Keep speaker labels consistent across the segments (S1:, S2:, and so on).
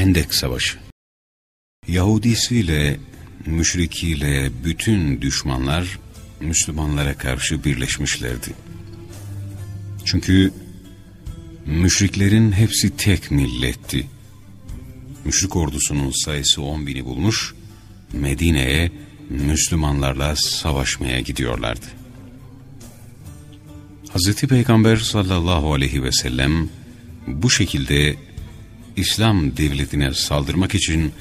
S1: Hendek Savaşı Yahudisiyle, müşrikiyle bütün düşmanlar Müslümanlara karşı birleşmişlerdi. Çünkü müşriklerin hepsi tek milletti. Müşrik ordusunun sayısı on bini bulmuş, Medine'ye Müslümanlarla savaşmaya gidiyorlardı. Hz. Peygamber sallallahu aleyhi ve sellem bu şekilde İslam devletine saldırmak için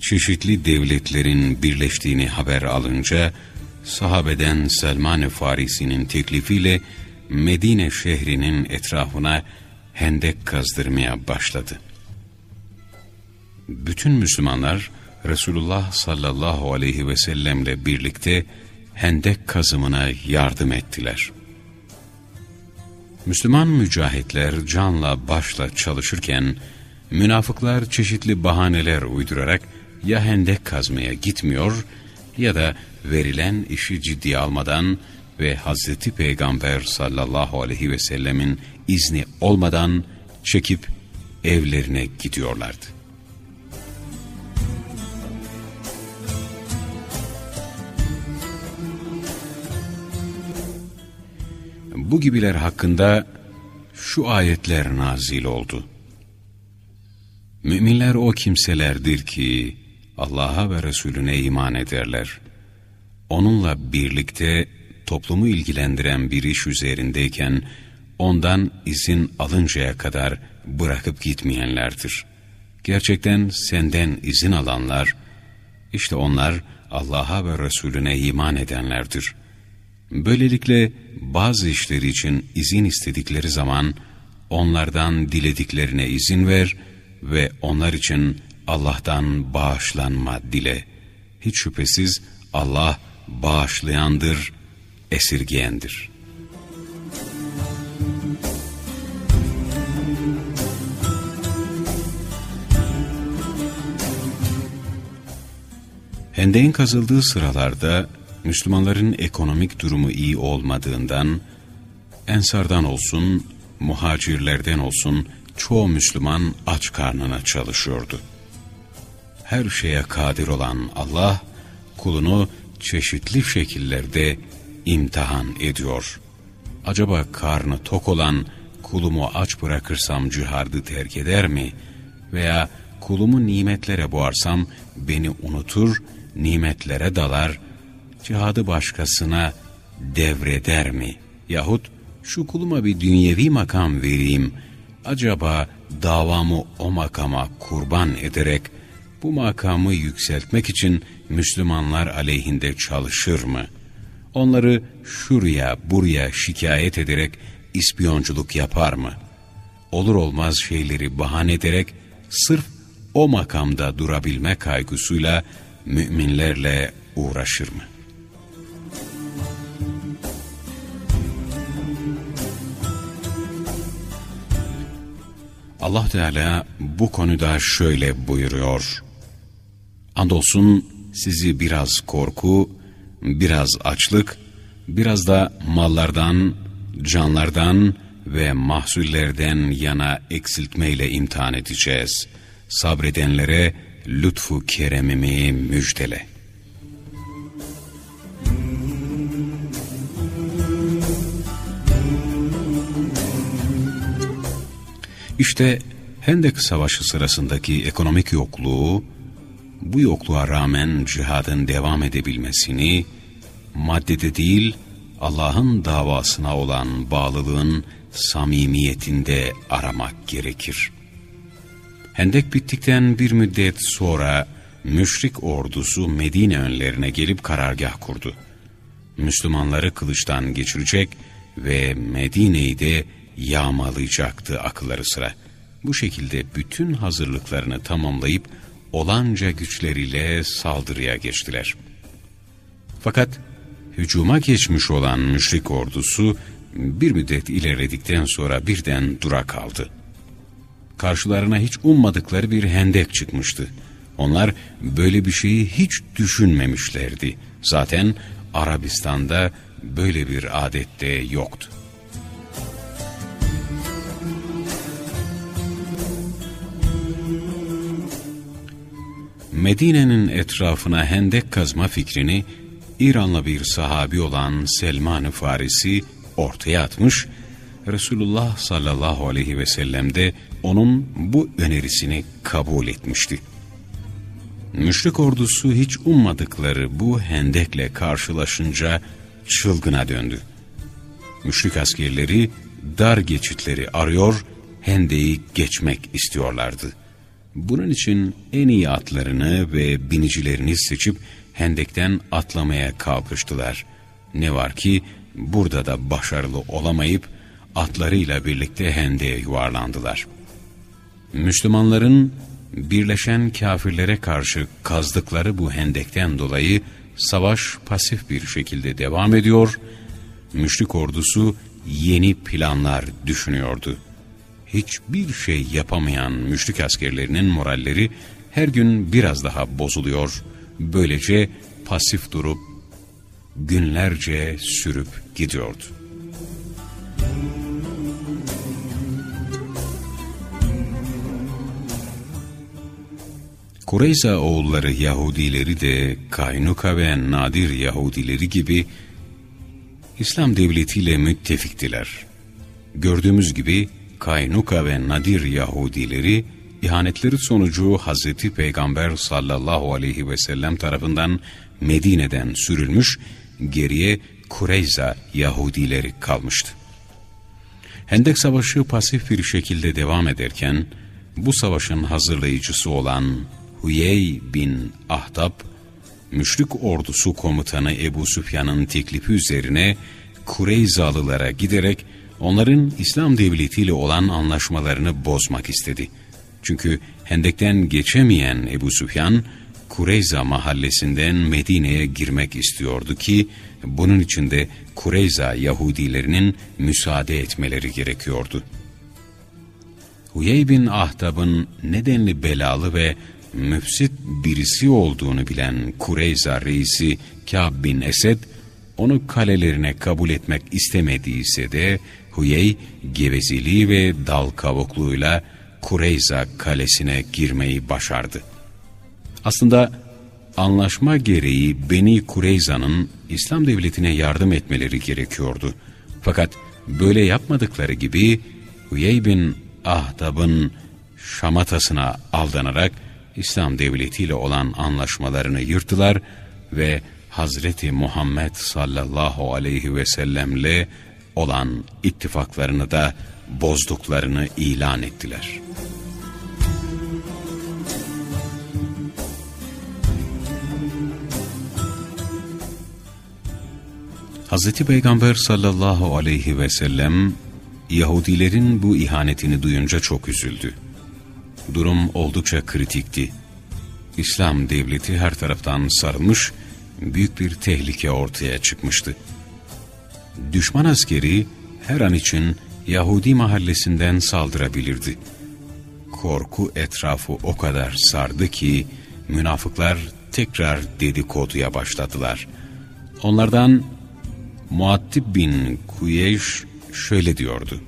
S1: çeşitli devletlerin birleştiğini haber alınca sahabeden Selman-ı Farisi'nin teklifiyle Medine şehrinin etrafına hendek kazdırmaya başladı. Bütün Müslümanlar Resulullah sallallahu aleyhi ve sellemle birlikte hendek kazımına yardım ettiler. Müslüman mücahitler canla başla çalışırken münafıklar çeşitli bahaneler uydurarak ya hendek kazmaya gitmiyor ya da verilen işi ciddiye almadan ve Hazreti Peygamber sallallahu aleyhi ve sellemin izni olmadan çekip evlerine gidiyorlardı. Bu gibiler hakkında şu ayetler nazil oldu. Müminler o kimselerdir ki Allah'a ve Resulüne iman ederler. Onunla birlikte toplumu ilgilendiren bir iş üzerindeyken ondan izin alıncaya kadar bırakıp gitmeyenlerdir. Gerçekten senden izin alanlar, işte onlar Allah'a ve Resulüne iman edenlerdir. Böylelikle bazı işleri için izin istedikleri zaman onlardan dilediklerine izin ver ve onlar için Allah'tan bağışlanma dile. Hiç şüphesiz Allah bağışlayandır, esirgeyendir. Hendeğin kazıldığı sıralarda Müslümanların ekonomik durumu iyi olmadığından Ensardan olsun, muhacirlerden olsun çoğu Müslüman aç karnına çalışıyordu. Her şeye kadir olan Allah kulunu çeşitli şekillerde imtihan ediyor. Acaba karnı tok olan kulumu aç bırakırsam cihardı terk eder mi? Veya kulumu nimetlere boğarsam beni unutur, nimetlere dalar, cihadı başkasına devreder mi? Yahut şu kuluma bir dünyevi makam vereyim, acaba davamı o makama kurban ederek bu makamı yükseltmek için Müslümanlar aleyhinde çalışır mı? Onları şuraya buraya şikayet ederek ispiyonculuk yapar mı? Olur olmaz şeyleri bahane ederek sırf o makamda durabilme kaygısıyla müminlerle uğraşır mı? Allah Teala bu konuda şöyle buyuruyor. Andolsun sizi biraz korku, biraz açlık, biraz da mallardan, canlardan ve mahsullerden yana eksiltmeyle imtihan edeceğiz. Sabredenlere lütfu keremimi müjdele. İşte Hendek Savaşı sırasındaki ekonomik yokluğu, bu yokluğa rağmen cihadın devam edebilmesini, maddede değil Allah'ın davasına olan bağlılığın samimiyetinde aramak gerekir. Hendek bittikten bir müddet sonra müşrik ordusu Medine önlerine gelip karargah kurdu. Müslümanları kılıçtan geçirecek ve Medine'yi de yağmalayacaktı akılları sıra. Bu şekilde bütün hazırlıklarını tamamlayıp olanca güçleriyle saldırıya geçtiler. Fakat hücuma geçmiş olan müşrik ordusu bir müddet ilerledikten sonra birden dura kaldı. Karşılarına hiç ummadıkları bir hendek çıkmıştı. Onlar böyle bir şeyi hiç düşünmemişlerdi. Zaten Arabistan'da böyle bir adette yoktu. Medine'nin etrafına hendek kazma fikrini İranlı bir sahabi olan Selman-ı Farisi ortaya atmış, Resulullah sallallahu aleyhi ve sellem de onun bu önerisini kabul etmişti. Müşrik ordusu hiç ummadıkları bu hendekle karşılaşınca çılgına döndü. Müşrik askerleri dar geçitleri arıyor, hendeyi geçmek istiyorlardı. Bunun için en iyi atlarını ve binicilerini seçip hendekten atlamaya kalkıştılar. Ne var ki burada da başarılı olamayıp atlarıyla birlikte hendeye yuvarlandılar. Müslümanların birleşen kafirlere karşı kazdıkları bu hendekten dolayı savaş pasif bir şekilde devam ediyor, müşrik ordusu yeni planlar düşünüyordu. Hiçbir şey yapamayan müşrik askerlerinin moralleri her gün biraz daha bozuluyor, böylece pasif durup günlerce sürüp gidiyordu. Kureyza oğulları Yahudileri de Kaynuka ve Nadir Yahudileri gibi İslam devletiyle müttefiktiler. Gördüğümüz gibi Kaynuka ve Nadir Yahudileri ihanetleri sonucu Hazreti Peygamber sallallahu aleyhi ve sellem tarafından Medine'den sürülmüş, geriye Kureyza Yahudileri kalmıştı. Hendek Savaşı pasif bir şekilde devam ederken, bu savaşın hazırlayıcısı olan Huyey bin Ahtab, müşrik ordusu komutanı Ebu Süfyan'ın teklifi üzerine Kureyzalılara giderek onların İslam devletiyle olan anlaşmalarını bozmak istedi. Çünkü Hendek'ten geçemeyen Ebu Süfyan, Kureyza mahallesinden Medine'ye girmek istiyordu ki, bunun için de Kureyza Yahudilerinin müsaade etmeleri gerekiyordu. Huyey bin Ahtab'ın nedenli belalı ve müfsit birisi olduğunu bilen Kureyza reisi Kâb bin Esed, onu kalelerine kabul etmek istemediyse de Huyey gevezeliği ve dal kavukluğuyla Kureyza kalesine girmeyi başardı. Aslında anlaşma gereği Beni Kureyza'nın İslam devletine yardım etmeleri gerekiyordu. Fakat böyle yapmadıkları gibi Huyey bin Ahtab'ın şamatasına aldanarak İslam devletiyle olan anlaşmalarını yırttılar ve Hazreti Muhammed sallallahu aleyhi ve sellemle olan ittifaklarını da bozduklarını ilan ettiler. Hazreti Peygamber sallallahu aleyhi ve sellem Yahudilerin bu ihanetini duyunca çok üzüldü. Durum oldukça kritikti. İslam devleti her taraftan sarılmış, büyük bir tehlike ortaya çıkmıştı. Düşman askeri her an için Yahudi mahallesinden saldırabilirdi. Korku etrafı o kadar sardı ki münafıklar tekrar dedikoduya başladılar. Onlardan Muattib bin Kuyeyş şöyle diyordu.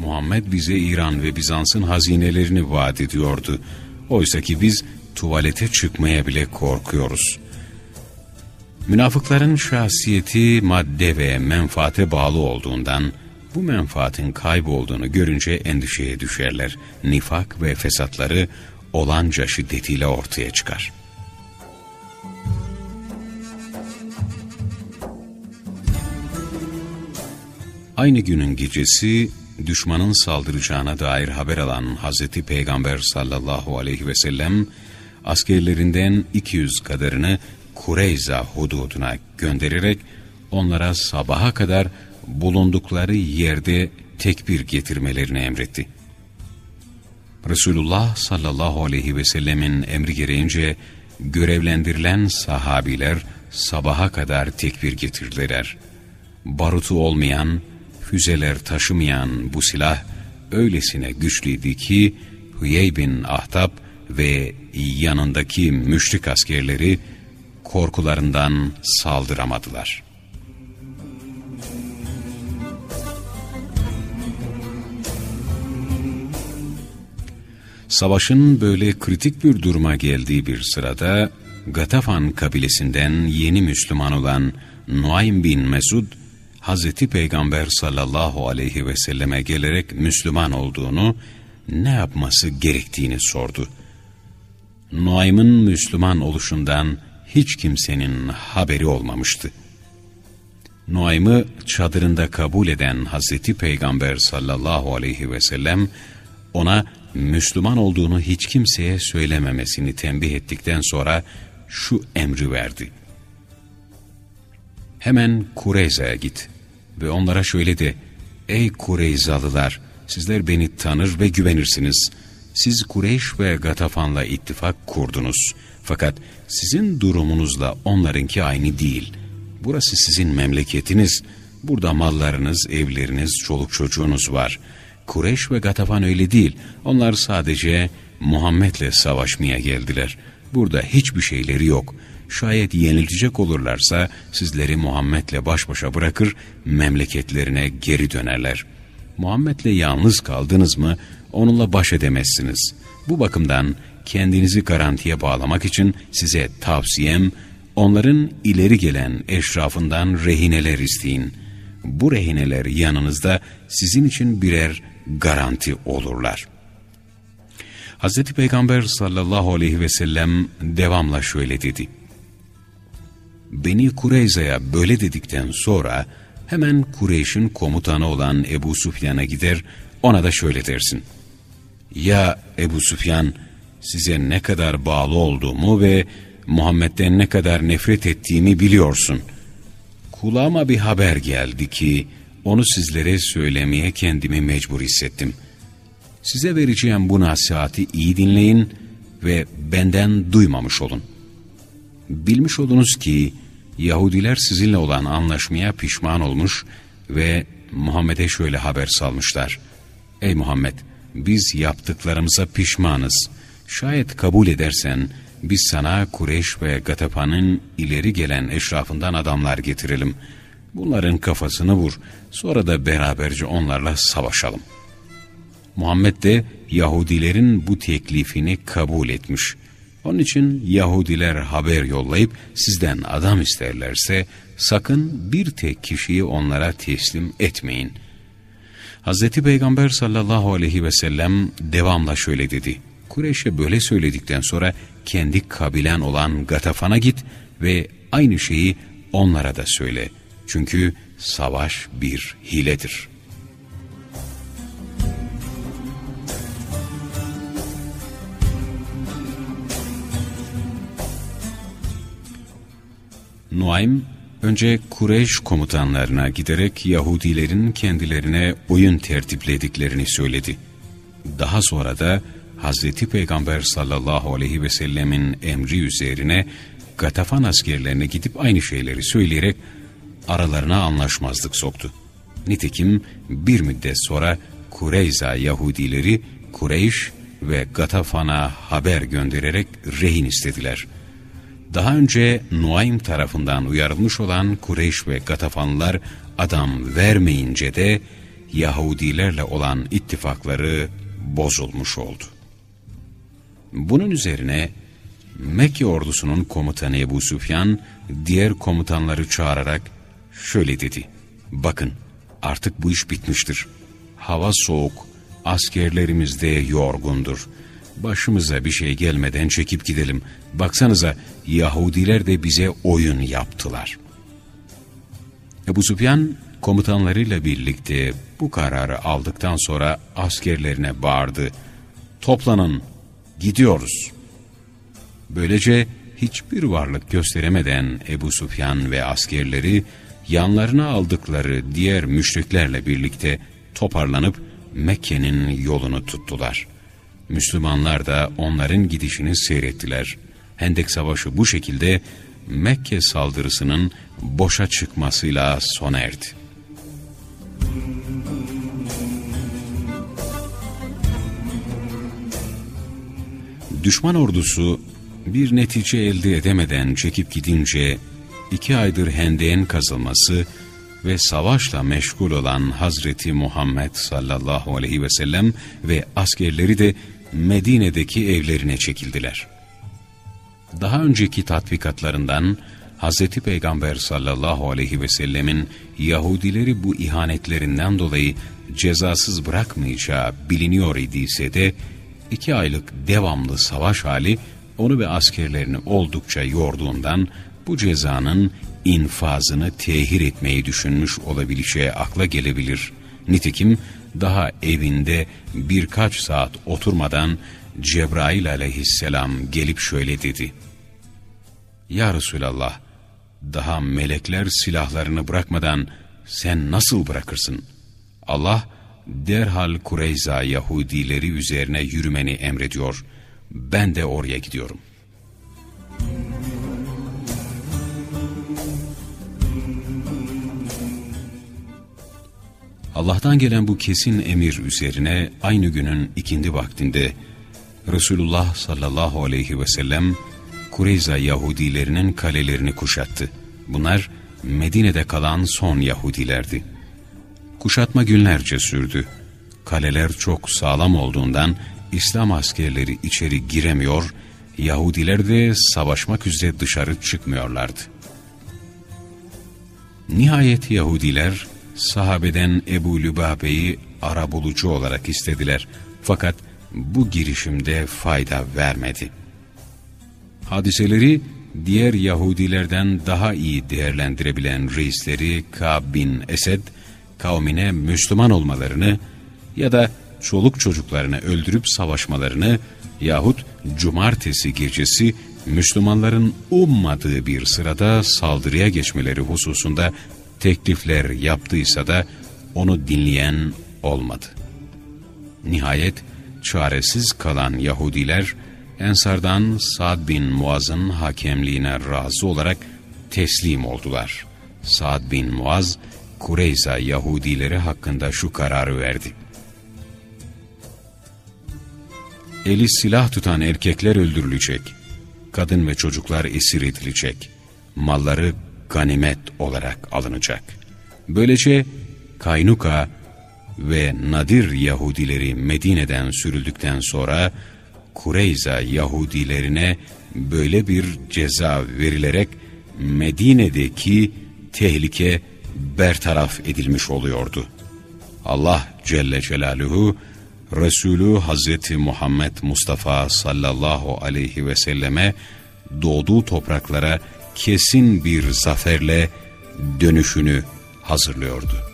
S1: Muhammed bize İran ve Bizans'ın hazinelerini vaat ediyordu. Oysa ki biz tuvalete çıkmaya bile korkuyoruz. Münafıkların şahsiyeti madde ve menfaate bağlı olduğundan bu menfaatin kaybolduğunu görünce endişeye düşerler. Nifak ve fesatları olanca şiddetiyle ortaya çıkar. Aynı günün gecesi düşmanın saldıracağına dair haber alan Hazreti Peygamber sallallahu aleyhi ve sellem askerlerinden 200 kadarını Kureyza hududuna göndererek onlara sabaha kadar bulundukları yerde tekbir getirmelerini emretti. Resulullah sallallahu aleyhi ve sellemin emri gereğince görevlendirilen sahabiler sabaha kadar tekbir getirdiler. Barutu olmayan, füzeler taşımayan bu silah öylesine güçlüydü ki Hüyey bin Ahtab ve yanındaki müşrik askerleri korkularından saldıramadılar. Savaşın böyle kritik bir duruma geldiği bir sırada Gatafan kabilesinden yeni Müslüman olan Nuaym bin Mesud, Hazreti Peygamber sallallahu aleyhi ve selleme gelerek Müslüman olduğunu, ne yapması gerektiğini sordu. Nuaym'ın Müslüman oluşundan hiç kimsenin haberi olmamıştı. Nuaym'ı çadırında kabul eden Hazreti Peygamber sallallahu aleyhi ve sellem ona Müslüman olduğunu hiç kimseye söylememesini tembih ettikten sonra şu emri verdi. Hemen Kureyza'ya git ve onlara şöyle de, Ey Kureyzalılar! Sizler beni tanır ve güvenirsiniz. Siz Kureyş ve Gatafan'la ittifak kurdunuz. Fakat sizin durumunuzla onlarınki aynı değil. Burası sizin memleketiniz. Burada mallarınız, evleriniz, çoluk çocuğunuz var. Kureyş ve Gatafan öyle değil. Onlar sadece Muhammed'le savaşmaya geldiler. Burada hiçbir şeyleri yok. Şayet yenilecek olurlarsa sizleri Muhammed'le baş başa bırakır, memleketlerine geri dönerler. Muhammed'le yalnız kaldınız mı onunla baş edemezsiniz. Bu bakımdan kendinizi garantiye bağlamak için size tavsiyem onların ileri gelen eşrafından rehineler isteyin. Bu rehineler yanınızda sizin için birer garanti olurlar. Hz. Peygamber sallallahu aleyhi ve sellem devamla şöyle dedi. Beni Kureyza'ya böyle dedikten sonra hemen Kureyş'in komutanı olan Ebu Sufyan'a gider ona da şöyle dersin. Ya Ebu Sufyan size ne kadar bağlı olduğumu ve Muhammed'den ne kadar nefret ettiğimi biliyorsun. Kulağıma bir haber geldi ki onu sizlere söylemeye kendimi mecbur hissettim. Size vereceğim bu nasihati iyi dinleyin ve benden duymamış olun. Bilmiş olunuz ki Yahudiler sizinle olan anlaşmaya pişman olmuş ve Muhammed'e şöyle haber salmışlar. Ey Muhammed! Biz yaptıklarımıza pişmanız. Şayet kabul edersen biz sana Kureyş ve Gatapa'nın ileri gelen eşrafından adamlar getirelim. Bunların kafasını vur. Sonra da beraberce onlarla savaşalım. Muhammed de Yahudilerin bu teklifini kabul etmiş. Onun için Yahudiler haber yollayıp sizden adam isterlerse sakın bir tek kişiyi onlara teslim etmeyin. Hz. Peygamber sallallahu aleyhi ve sellem devamla şöyle dedi. Kureyş'e böyle söyledikten sonra kendi kabilen olan Gatafan'a git ve aynı şeyi onlara da söyle. Çünkü savaş bir hiledir.'' Nuaym önce Kureyş komutanlarına giderek Yahudilerin kendilerine oyun tertiplediklerini söyledi. Daha sonra da Hazreti Peygamber sallallahu aleyhi ve sellemin emri üzerine Gatafan askerlerine gidip aynı şeyleri söyleyerek aralarına anlaşmazlık soktu. Nitekim bir müddet sonra Kureyza Yahudileri Kureyş ve Gatafan'a haber göndererek rehin istediler.'' Daha önce Nuaym tarafından uyarılmış olan Kureyş ve Gatafanlılar adam vermeyince de Yahudilerle olan ittifakları bozulmuş oldu. Bunun üzerine Mekke ordusunun komutanı Ebu Süfyan diğer komutanları çağırarak şöyle dedi. Bakın artık bu iş bitmiştir. Hava soğuk, askerlerimiz de yorgundur başımıza bir şey gelmeden çekip gidelim. Baksanıza Yahudiler de bize oyun yaptılar. Ebu Süfyan komutanlarıyla birlikte bu kararı aldıktan sonra askerlerine bağırdı. Toplanın, gidiyoruz. Böylece hiçbir varlık gösteremeden Ebu Süfyan ve askerleri yanlarına aldıkları diğer müşriklerle birlikte toparlanıp Mekke'nin yolunu tuttular. Müslümanlar da onların gidişini seyrettiler. Hendek Savaşı bu şekilde Mekke saldırısının boşa çıkmasıyla sona erdi. Düşman ordusu bir netice elde edemeden çekip gidince iki aydır hendeğin kazılması ve savaşla meşgul olan Hazreti Muhammed sallallahu aleyhi ve sellem ve askerleri de Medine'deki evlerine çekildiler. Daha önceki tatbikatlarından Hz. Peygamber sallallahu aleyhi ve sellemin Yahudileri bu ihanetlerinden dolayı cezasız bırakmayacağı biliniyor idiyse de iki aylık devamlı savaş hali onu ve askerlerini oldukça yorduğundan bu cezanın infazını tehir etmeyi düşünmüş olabileceği akla gelebilir. Nitekim daha evinde birkaç saat oturmadan Cebrail aleyhisselam gelip şöyle dedi. Ya Resulallah, daha melekler silahlarını bırakmadan sen nasıl bırakırsın? Allah derhal Kureyza Yahudileri üzerine yürümeni emrediyor. Ben de oraya gidiyorum. Allah'tan gelen bu kesin emir üzerine aynı günün ikindi vaktinde Resulullah sallallahu aleyhi ve sellem Kureyza Yahudilerinin kalelerini kuşattı. Bunlar Medine'de kalan son Yahudilerdi. Kuşatma günlerce sürdü. Kaleler çok sağlam olduğundan İslam askerleri içeri giremiyor, Yahudiler de savaşmak üzere dışarı çıkmıyorlardı. Nihayet Yahudiler sahabeden Ebu Lübabe'yi arabulucu olarak istediler. Fakat bu girişimde fayda vermedi. Hadiseleri diğer Yahudilerden daha iyi değerlendirebilen reisleri Ka'b bin Esed, kavmine Müslüman olmalarını ya da çoluk çocuklarını öldürüp savaşmalarını yahut cumartesi gecesi Müslümanların ummadığı bir sırada saldırıya geçmeleri hususunda teklifler yaptıysa da onu dinleyen olmadı. Nihayet çaresiz kalan Yahudiler Ensardan Sa'd bin Muaz'ın hakemliğine razı olarak teslim oldular. Sa'd bin Muaz, Kureyza Yahudileri hakkında şu kararı verdi. Eli silah tutan erkekler öldürülecek, kadın ve çocuklar esir edilecek, malları ganimet olarak alınacak. Böylece Kaynuka ve Nadir Yahudileri Medine'den sürüldükten sonra Kureyza Yahudilerine böyle bir ceza verilerek Medine'deki tehlike bertaraf edilmiş oluyordu. Allah Celle Celaluhu Resulü Hazreti Muhammed Mustafa sallallahu aleyhi ve selleme doğduğu topraklara kesin bir zaferle dönüşünü hazırlıyordu.